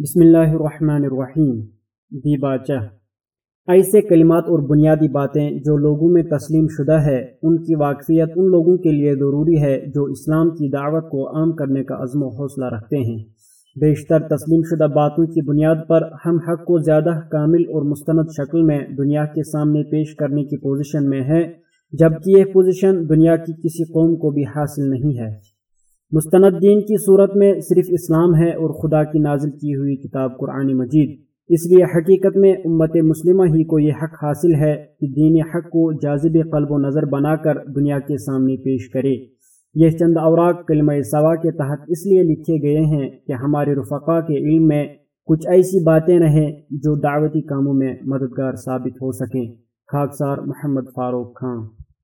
بسم اللہ الرحمن الرحیم دی باچہ ایسے کلمات اور بنیادی باتیں جو لوگوں میں تسلیم شدہ ہے، ان کی واقفیت ان لوگوں کے لیے ضروری ہے جو اسلام کی دعوت کو عام کرنے کا عزم و حوصلہ رکھتے ہیں۔ بیشتر تسلیم شدہ باتوں کی بنیاد پر ہم حق کو زیادہ کامل اور مستند شکل میں دنیا کے سامنے پیش کرنے کی پوزیشن میں ہے جبکہ یہ پوزیشن دنیا کی کسی قوم کو بھی حاصل نہیں ہے۔ مستند دین کی صورت میں صرف اسلام ہے اور خدا کی نازل کی ہوئی کتاب قرآن مجید۔ اس لیے حقیقت میں امت مسلمہ ہی کو یہ حق حاصل ہے کہ دین حق کو جازب قلب و نظر بنا کر دنیا کے سامنے پیش کرے۔ یہ چند اوراق کلمہ سوا کے تحت اس لیے لکھے گئے ہیں کہ ہمارے رفقا کے علم میں کچھ ایسی باتیں رہیں جو دعوتی کاموں میں مددگار ثابت ہو سکیں۔ خاکسار محمد فاروق خان۔